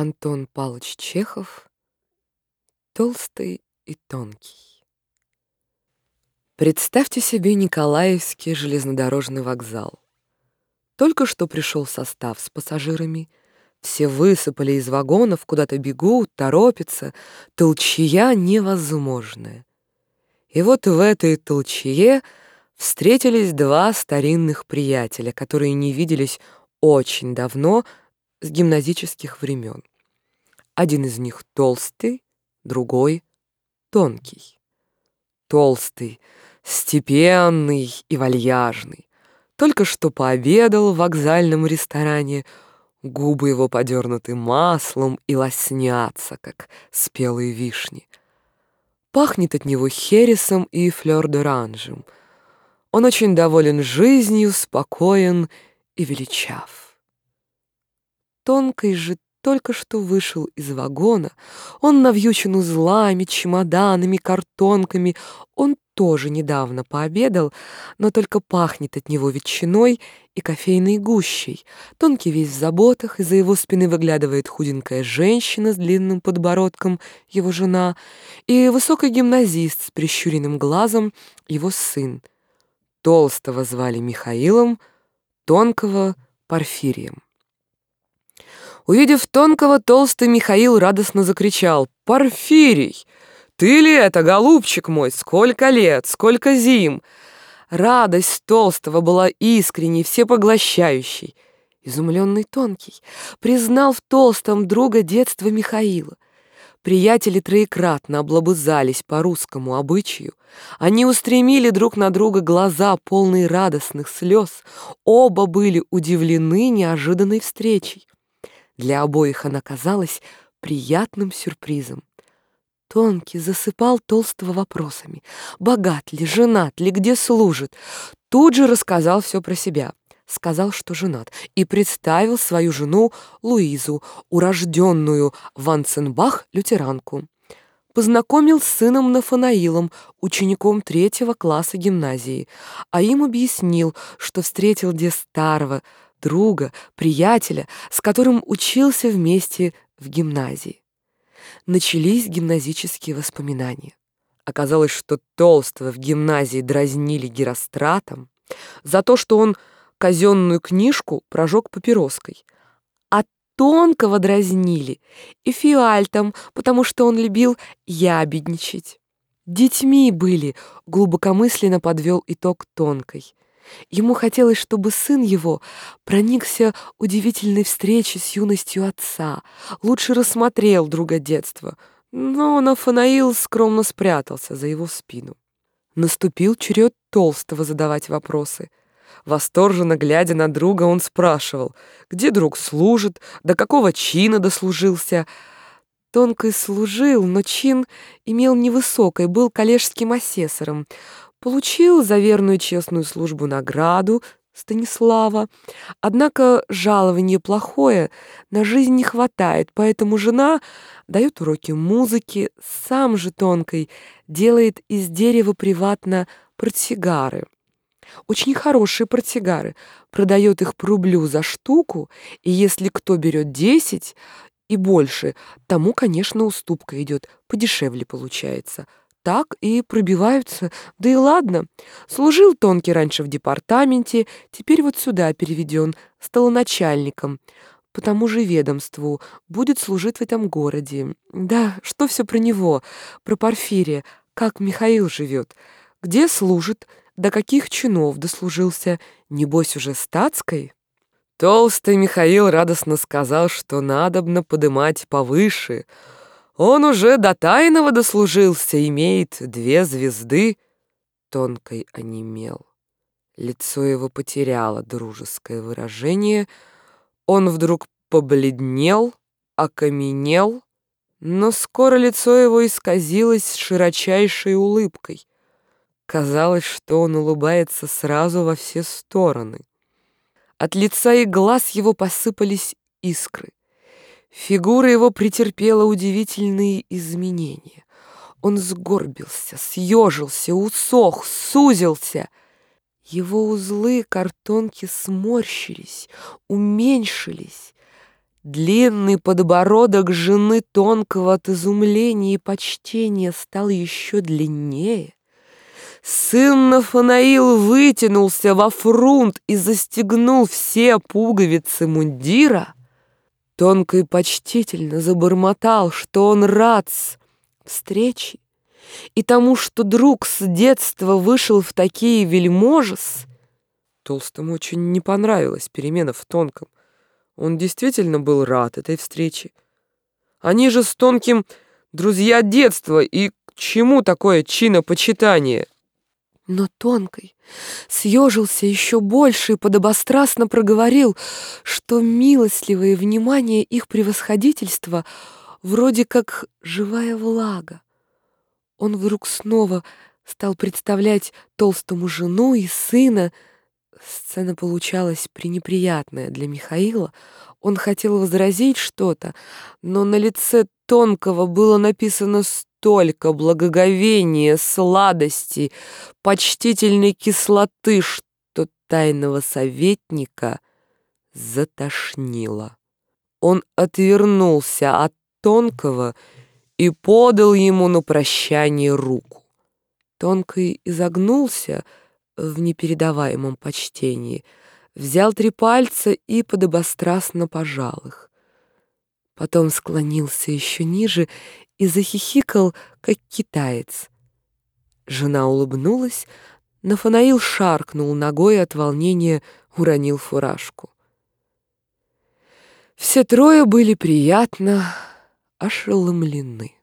Антон Павлович Чехов «Толстый и тонкий». Представьте себе Николаевский железнодорожный вокзал. Только что пришел состав с пассажирами, все высыпали из вагонов, куда-то бегут, торопятся, толчья невозможная. И вот в этой толчье встретились два старинных приятеля, которые не виделись очень давно, с гимназических времен. Один из них толстый, другой тонкий. Толстый, степенный и вальяжный. Только что пообедал в вокзальном ресторане, губы его подернуты маслом и лоснятся, как спелые вишни. Пахнет от него хересом и флёр-д'оранжем. Он очень доволен жизнью, спокоен и величав. Тонкой же только что вышел из вагона. Он навьючен узлами, чемоданами, картонками. Он тоже недавно пообедал, но только пахнет от него ветчиной и кофейной гущей. Тонкий весь в заботах, из-за его спины выглядывает худенькая женщина с длинным подбородком, его жена, и высокий гимназист с прищуренным глазом, его сын. Толстого звали Михаилом, тонкого — Порфирием. Увидев тонкого, толстый Михаил радостно закричал «Порфирий! Ты ли это, голубчик мой? Сколько лет, сколько зим!» Радость толстого была искренней, всепоглощающей. Изумленный тонкий признал в толстом друга детства Михаила. Приятели троекратно облобызались по русскому обычаю. Они устремили друг на друга глаза, полные радостных слез. Оба были удивлены неожиданной встречей. Для обоих она казалась приятным сюрпризом. Тонкий засыпал толстого вопросами. Богат ли, женат ли, где служит? Тут же рассказал все про себя. Сказал, что женат, и представил свою жену Луизу, урожденную Ванценбах, лютеранку. Познакомил с сыном Нафанаилом, учеником третьего класса гимназии, а им объяснил, что встретил где старого, друга, приятеля, с которым учился вместе в гимназии. Начались гимназические воспоминания. Оказалось, что Толстого в гимназии дразнили Геростратом за то, что он казенную книжку прожег папироской, а Тонкого дразнили и фиальтом, потому что он любил ябедничать. Детьми были, глубокомысленно подвел итог Тонкой. Ему хотелось, чтобы сын его проникся удивительной встречей с юностью отца, лучше рассмотрел друга детства, но Нафанаил скромно спрятался за его спину. Наступил черед Толстого задавать вопросы. Восторженно глядя на друга, он спрашивал, где друг служит, до какого чина дослужился. Тонкой служил, но чин имел невысокий, был коллежским асессором. Получил за верную честную службу награду Станислава. Однако жалование плохое, на жизнь не хватает, поэтому жена дает уроки музыки, сам же тонкой делает из дерева приватно портсигары. Очень хорошие портсигары, продает их по рублю за штуку, и если кто берет десять и больше, тому, конечно, уступка идет, подешевле получается – так и пробиваются. Да и ладно. Служил Тонкий раньше в департаменте, теперь вот сюда переведен, стал начальником. По тому же ведомству. Будет служить в этом городе. Да, что все про него, про Порфирия, как Михаил живет, где служит, до каких чинов дослужился, небось уже статской? Толстый Михаил радостно сказал, что надобно подымать повыше — он уже до тайного дослужился, имеет две звезды. Тонкой онемел. Лицо его потеряло дружеское выражение. Он вдруг побледнел, окаменел, но скоро лицо его исказилось широчайшей улыбкой. Казалось, что он улыбается сразу во все стороны. От лица и глаз его посыпались искры. Фигура его претерпела удивительные изменения. Он сгорбился, съежился, усох, сузился. Его узлы картонки сморщились, уменьшились. Длинный подбородок жены тонкого от изумления и почтения стал еще длиннее. Сын Нафанаил вытянулся во фрунт и застегнул все пуговицы мундира. Тонко и почтительно забормотал, что он рад встрече и тому, что друг с детства вышел в такие вельможес. Толстому очень не понравилась перемена в тонком. Он действительно был рад этой встрече. Они же с тонким друзья детства, и к чему такое чинопочитание? Но Тонкой съежился еще больше и подобострастно проговорил, что милостливое внимание их превосходительства вроде как живая влага. Он вдруг снова стал представлять толстому жену и сына. Сцена получалась пренеприятная для Михаила. Он хотел возразить что-то, но на лице Тонкого было написано столько благоговения, сладости, почтительной кислоты, что тайного советника затошнило. Он отвернулся от тонкого и подал ему на прощание руку. Тонкий изогнулся в непередаваемом почтении, взял три пальца и подобострастно пожал их. Потом склонился еще ниже и захихикал, как китаец. Жена улыбнулась, Нафанаил шаркнул ногой от волнения, уронил фуражку. Все трое были приятно ошеломлены.